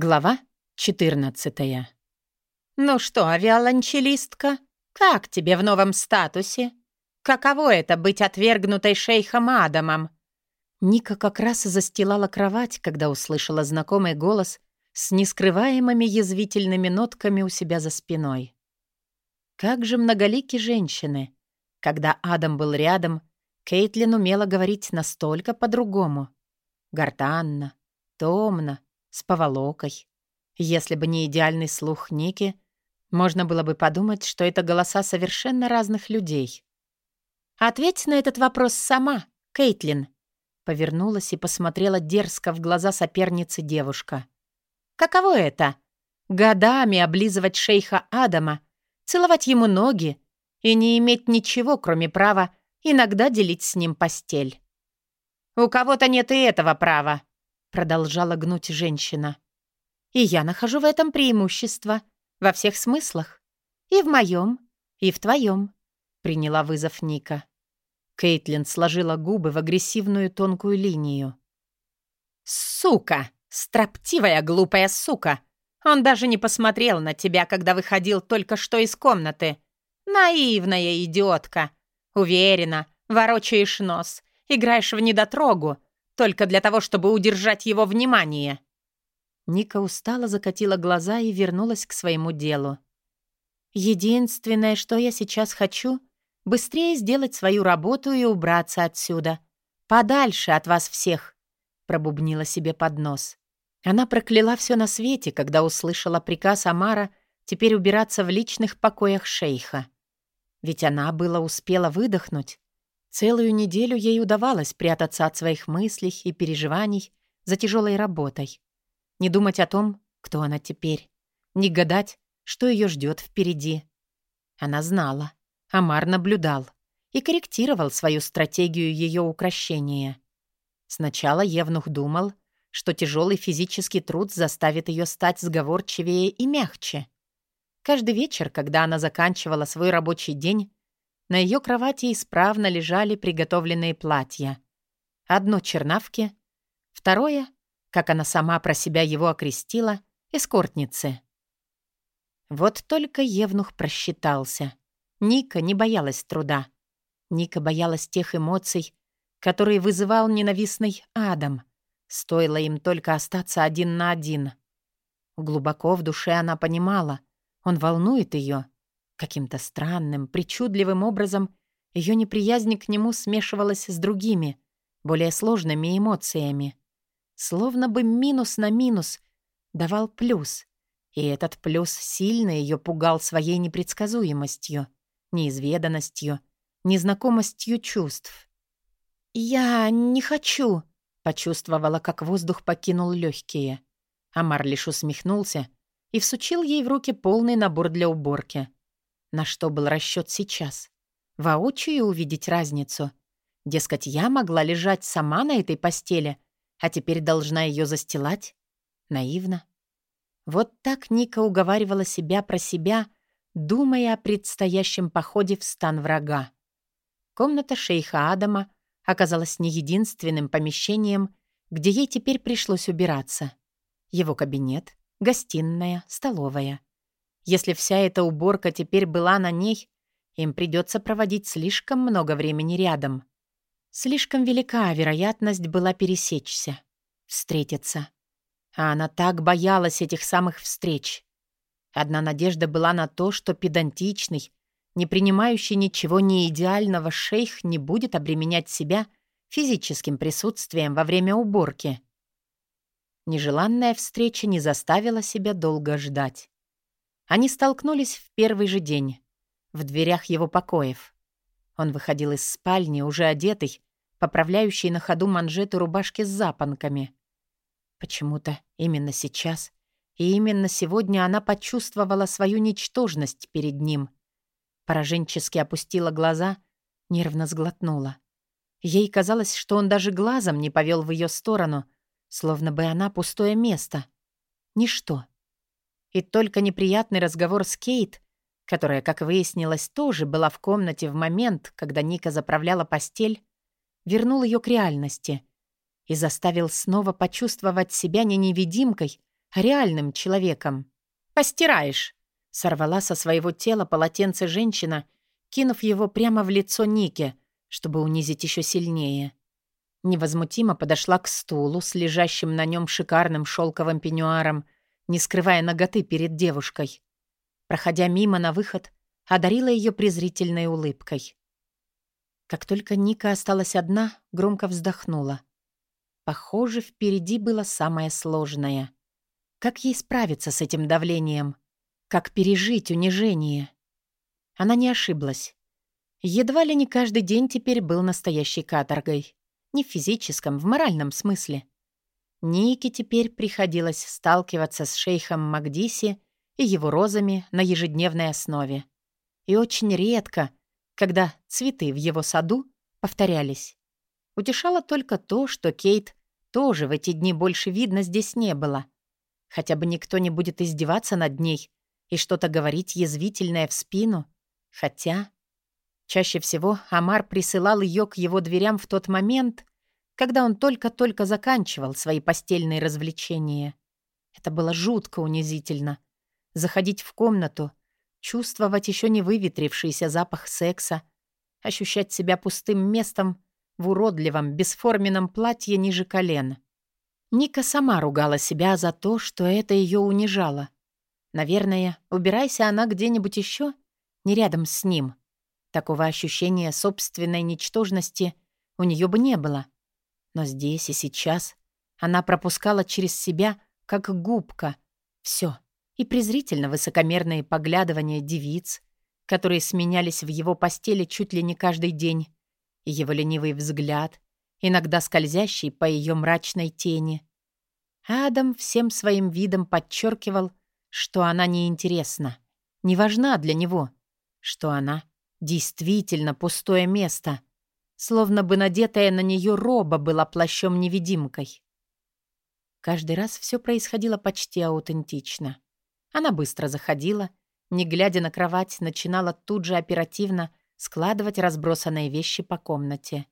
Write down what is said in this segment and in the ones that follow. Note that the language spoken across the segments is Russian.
Глава 14 «Ну что, виолончелистка, как тебе в новом статусе? Каково это быть отвергнутой шейхом Адамом?» Ника как раз застилала кровать, когда услышала знакомый голос с нескрываемыми язвительными нотками у себя за спиной. Как же многолики женщины! Когда Адам был рядом, Кейтлин умела говорить настолько по-другому. Гортанно, томно, с поволокой. Если бы не идеальный слух Ники, можно было бы подумать, что это голоса совершенно разных людей. «Ответь на этот вопрос сама, Кейтлин», повернулась и посмотрела дерзко в глаза соперницы девушка. «Каково это? Годами облизывать шейха Адама, целовать ему ноги и не иметь ничего, кроме права иногда делить с ним постель?» «У кого-то нет и этого права», продолжала гнуть женщина. И я нахожу в этом преимущество во всех смыслах. И в моем, и в твоем, приняла вызов Ника. Кейтлин сложила губы в агрессивную тонкую линию. «Сука! Строптивая глупая сука! Он даже не посмотрел на тебя, когда выходил только что из комнаты. Наивная идиотка! Уверена, ворочаешь нос, играешь в недотрогу, только для того, чтобы удержать его внимание». Ника устало закатила глаза и вернулась к своему делу. «Единственное, что я сейчас хочу, быстрее сделать свою работу и убраться отсюда. Подальше от вас всех», — пробубнила себе под нос. Она прокляла все на свете, когда услышала приказ Амара теперь убираться в личных покоях шейха. Ведь она было успела выдохнуть, Целую неделю ей удавалось прятаться от своих мыслей и переживаний за тяжелой работой. Не думать о том, кто она теперь. Не гадать, что ее ждет впереди. Она знала. Амар наблюдал и корректировал свою стратегию ее укращения. Сначала Евнух думал, что тяжелый физический труд заставит ее стать сговорчивее и мягче. Каждый вечер, когда она заканчивала свой рабочий день, на ее кровати исправно лежали приготовленные платья. Одно чернавки, второе, как она сама про себя его окрестила, эскортницы. Вот только Евнух просчитался. Ника не боялась труда. Ника боялась тех эмоций, которые вызывал ненавистный Адам. Стоило им только остаться один на один. Глубоко в душе она понимала, он волнует ее — Каким-то странным, причудливым образом ее неприязнь к нему смешивалась с другими, более сложными эмоциями. Словно бы минус на минус давал плюс. И этот плюс сильно ее пугал своей непредсказуемостью, неизведанностью, незнакомостью чувств. «Я не хочу», — почувствовала, как воздух покинул легкие. Амар лишь усмехнулся и всучил ей в руки полный набор для уборки — на что был расчет сейчас? Воочию увидеть разницу. Дескать, я могла лежать сама на этой постели, а теперь должна ее застилать? Наивно. Вот так Ника уговаривала себя про себя, думая о предстоящем походе в стан врага. Комната шейха Адама оказалась не единственным помещением, где ей теперь пришлось убираться. Его кабинет, гостиная, столовая — если вся эта уборка теперь была на ней, им придется проводить слишком много времени рядом. Слишком велика вероятность была пересечься, встретиться. А она так боялась этих самых встреч. Одна надежда была на то, что педантичный, не принимающий ничего не идеального шейх не будет обременять себя физическим присутствием во время уборки. Нежеланная встреча не заставила себя долго ждать. Они столкнулись в первый же день, в дверях его покоев. Он выходил из спальни, уже одетый, поправляющий на ходу манжеты рубашки с запонками. Почему-то именно сейчас и именно сегодня она почувствовала свою ничтожность перед ним. Пораженчески опустила глаза, нервно сглотнула. Ей казалось, что он даже глазом не повел в ее сторону, словно бы она пустое место. Ничто. И только неприятный разговор с Кейт, которая, как выяснилось, тоже была в комнате в момент, когда Ника заправляла постель, вернул ее к реальности и заставил снова почувствовать себя не невидимкой, реальным человеком. «Постираешь!» — сорвала со своего тела полотенце женщина, кинув его прямо в лицо Нике, чтобы унизить еще сильнее. Невозмутимо подошла к стулу с лежащим на нем шикарным шелковым пеньюаром, не скрывая ноготы перед девушкой. Проходя мимо на выход, одарила ее презрительной улыбкой. Как только Ника осталась одна, громко вздохнула. Похоже, впереди было самое сложное. Как ей справиться с этим давлением? Как пережить унижение? Она не ошиблась. Едва ли не каждый день теперь был настоящей каторгой. Не в физическом, в моральном смысле. Нике теперь приходилось сталкиваться с шейхом Магдиси и его розами на ежедневной основе. И очень редко, когда цветы в его саду повторялись. Утешало только то, что Кейт тоже в эти дни больше видно здесь не было. Хотя бы никто не будет издеваться над ней и что-то говорить язвительное в спину. Хотя... Чаще всего Амар присылал ее к его дверям в тот момент, когда он только-только заканчивал свои постельные развлечения. Это было жутко унизительно. Заходить в комнату, чувствовать еще не выветрившийся запах секса, ощущать себя пустым местом в уродливом, бесформенном платье ниже колен. Ника сама ругала себя за то, что это ее унижало. Наверное, убирайся она где-нибудь еще, не рядом с ним. Такого ощущения собственной ничтожности у нее бы не было. Но здесь и сейчас. Она пропускала через себя, как губка, все и презрительно высокомерные поглядывания девиц, которые сменялись в его постели чуть ли не каждый день, и его ленивый взгляд, иногда скользящий по ее мрачной тени. Адам всем своим видом подчеркивал, что она неинтересна, не важна для него, что она действительно пустое место, словно бы надетая на нее роба была плащом-невидимкой. Каждый раз все происходило почти аутентично. Она быстро заходила, не глядя на кровать, начинала тут же оперативно складывать разбросанные вещи по комнате.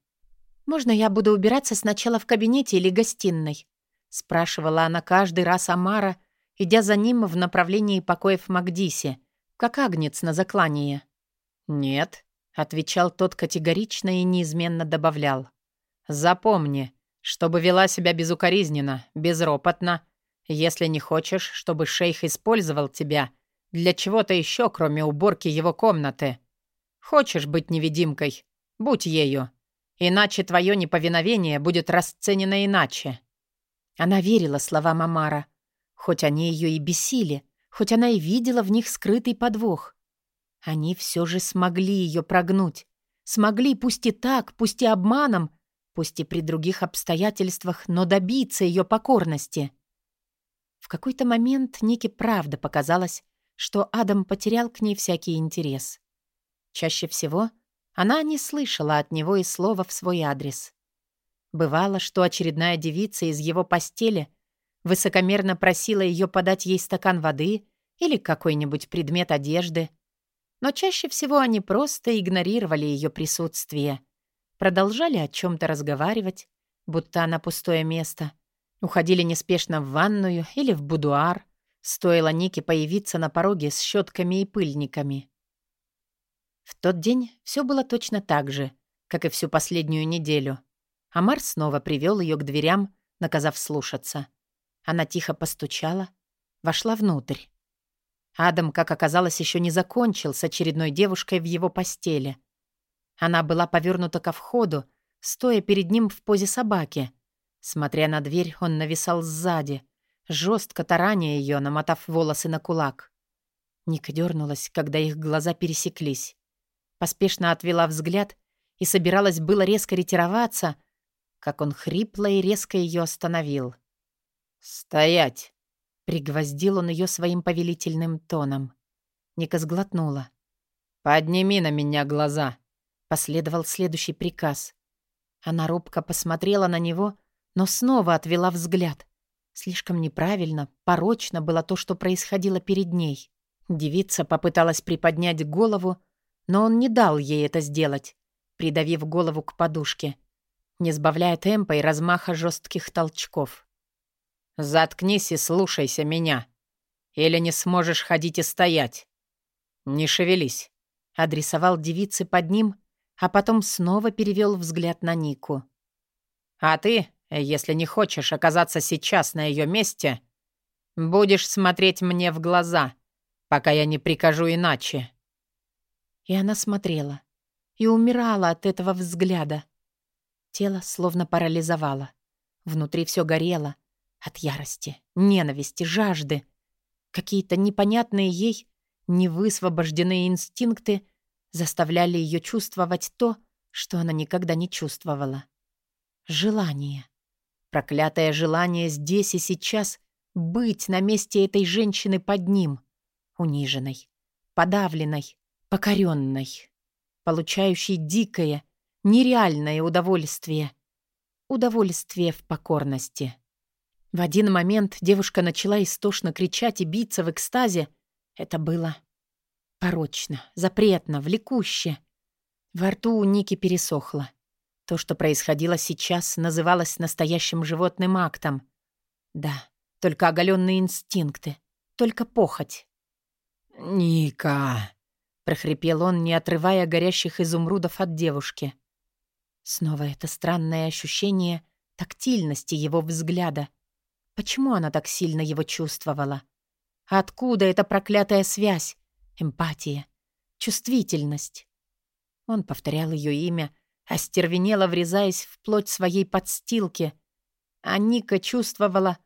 «Можно я буду убираться сначала в кабинете или гостиной?» — спрашивала она каждый раз Амара, идя за ним в направлении покоев Магдиси, как агнец на заклание. «Нет», — отвечал тот категорично и неизменно добавлял. «Запомни, чтобы вела себя безукоризненно, безропотно, если не хочешь, чтобы шейх использовал тебя для чего-то еще, кроме уборки его комнаты. Хочешь быть невидимкой? Будь ею. Иначе твое неповиновение будет расценено иначе». Она верила словам Амара, хоть они ее и бесили, хоть она и видела в них скрытый подвох. Они все же смогли ее прогнуть. Смогли, пусть и так, пусть и обманом, пусть и при других обстоятельствах, но добиться ее покорности. В какой-то момент Нике правда показалось, что Адам потерял к ней всякий интерес. Чаще всего она не слышала от него и слова в свой адрес. Бывало, что очередная девица из его постели высокомерно просила ее подать ей стакан воды или какой-нибудь предмет одежды, но чаще всего они просто игнорировали ее присутствие, продолжали о чем-то разговаривать, будто она пустое место — Уходили неспешно в ванную или в будуар. Стоило Нике появиться на пороге с щетками и пыльниками. В тот день все было точно так же, как и всю последнюю неделю. Амар снова привел ее к дверям, наказав слушаться. Она тихо постучала, вошла внутрь. Адам, как оказалось, еще не закончил с очередной девушкой в его постели. Она была повернута ко входу, стоя перед ним в позе собаки, Смотря на дверь, он нависал сзади, жестко тараня ее, намотав волосы на кулак. Ника дернулась, когда их глаза пересеклись. Поспешно отвела взгляд и собиралась было резко ретироваться, как он хрипло и резко ее остановил. «Стоять!» — пригвоздил он ее своим повелительным тоном. Ника сглотнула. «Подними на меня глаза!» — последовал следующий приказ. Она робко посмотрела на него, но снова отвела взгляд. Слишком неправильно, порочно было то, что происходило перед ней. Девица попыталась приподнять голову, но он не дал ей это сделать, придавив голову к подушке, не сбавляя темпа и размаха жестких толчков. Заткнись и слушайся меня. Или не сможешь ходить и стоять. Не шевелись. Адресовал девице под ним, а потом снова перевел взгляд на Нику. А ты, если не хочешь оказаться сейчас на ее месте, будешь смотреть мне в глаза, пока я не прикажу иначе. И она смотрела и умирала от этого взгляда. Тело словно парализовало. Внутри все горело. От ярости, ненависти, жажды. Какие-то непонятные ей, невысвобожденные инстинкты заставляли ее чувствовать то, что она никогда не чувствовала. Желание. Проклятое желание здесь и сейчас быть на месте этой женщины под ним. Униженной, подавленной, покоренной, получающей дикое, нереальное удовольствие. Удовольствие в покорности. В один момент девушка начала истошно кричать и биться в экстазе. Это было порочно, запретно, влекуще. Во рту у Ники пересохло. То, что происходило сейчас, называлось настоящим животным актом. Да, только оголенные инстинкты, только похоть. «Ника!» — прохрипел он, не отрывая горящих изумрудов от девушки. Снова это странное ощущение тактильности его взгляда. Почему она так сильно его чувствовала? Откуда эта проклятая связь, эмпатия, чувствительность? Он повторял ее имя, остервенело врезаясь в плоть своей подстилки, а Ника чувствовала,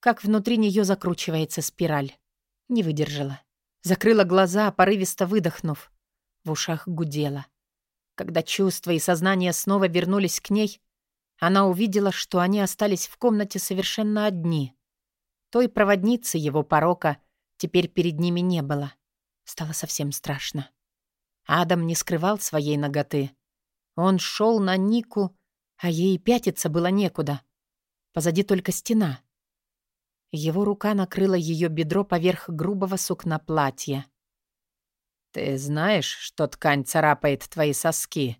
как внутри нее закручивается спираль. Не выдержала. Закрыла глаза, порывисто выдохнув. В ушах гудело. Когда чувства и сознание снова вернулись к ней, она увидела, что они остались в комнате совершенно одни. Той проводницы его порока теперь перед ними не было. Стало совсем страшно. Адам не скрывал своей ноготы. Он шел на Нику, а ей пятиться было некуда. Позади только стена. Его рука накрыла ее бедро поверх грубого сукна платья. «Ты знаешь, что ткань царапает твои соски,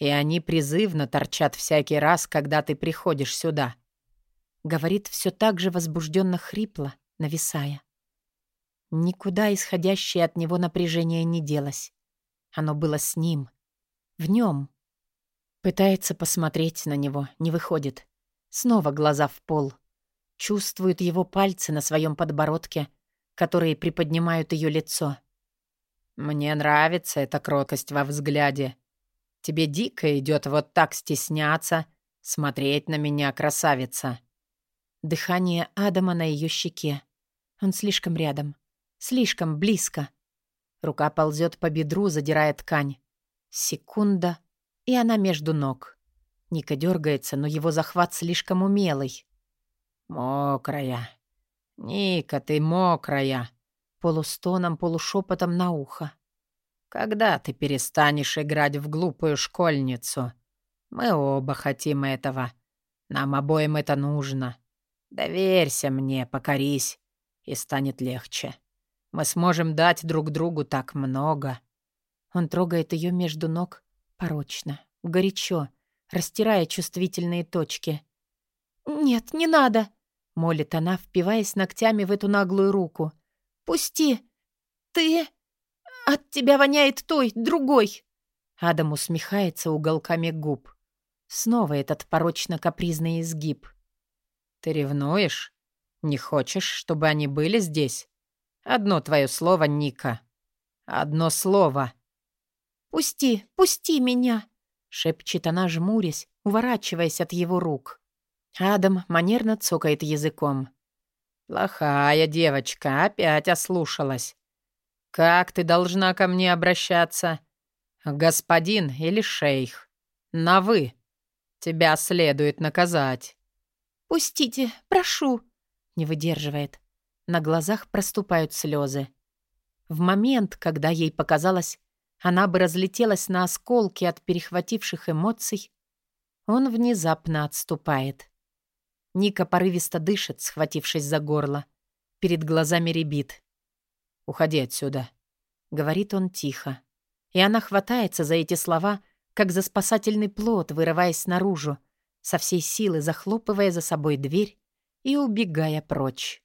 и они призывно торчат всякий раз, когда ты приходишь сюда?» Говорит все так же возбужденно хрипло, нависая. Никуда исходящее от него напряжение не делось. Оно было с ним — в нем. Пытается посмотреть на него, не выходит. Снова глаза в пол. Чувствует его пальцы на своем подбородке, которые приподнимают ее лицо. «Мне нравится эта кротость во взгляде. Тебе дико идет вот так стесняться, смотреть на меня, красавица». Дыхание Адама на ее щеке. Он слишком рядом, слишком близко. Рука ползет по бедру, задирая ткань. Секунда, и она между ног. Ника дергается, но его захват слишком умелый. «Мокрая! Ника, ты мокрая!» Полустоном, полушепотом на ухо. «Когда ты перестанешь играть в глупую школьницу? Мы оба хотим этого. Нам обоим это нужно. Доверься мне, покорись, и станет легче. Мы сможем дать друг другу так много». Он трогает ее между ног порочно, горячо, растирая чувствительные точки. «Нет, не надо!» — молит она, впиваясь ногтями в эту наглую руку. «Пусти! Ты... От тебя воняет той, другой!» Адам усмехается уголками губ. Снова этот порочно-капризный изгиб. «Ты ревнуешь? Не хочешь, чтобы они были здесь? Одно твое слово, Ника. Одно слово!» «Пусти, пусти меня!» — шепчет она, жмурясь, уворачиваясь от его рук. Адам манерно цокает языком. «Плохая девочка, опять ослушалась. Как ты должна ко мне обращаться? Господин или шейх? На «вы». Тебя следует наказать». «Пустите, прошу!» — не выдерживает. На глазах проступают слезы. В момент, когда ей показалось, она бы разлетелась на осколки от перехвативших эмоций, он внезапно отступает. Ника порывисто дышит, схватившись за горло. Перед глазами ребит. «Уходи отсюда», — говорит он тихо. И она хватается за эти слова, как за спасательный плод, вырываясь наружу, со всей силы захлопывая за собой дверь и убегая прочь.